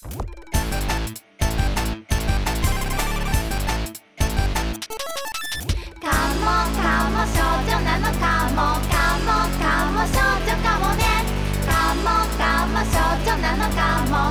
カモカモ少女なのカモカモカモ少女かもね。カモカモ少女なのカモ。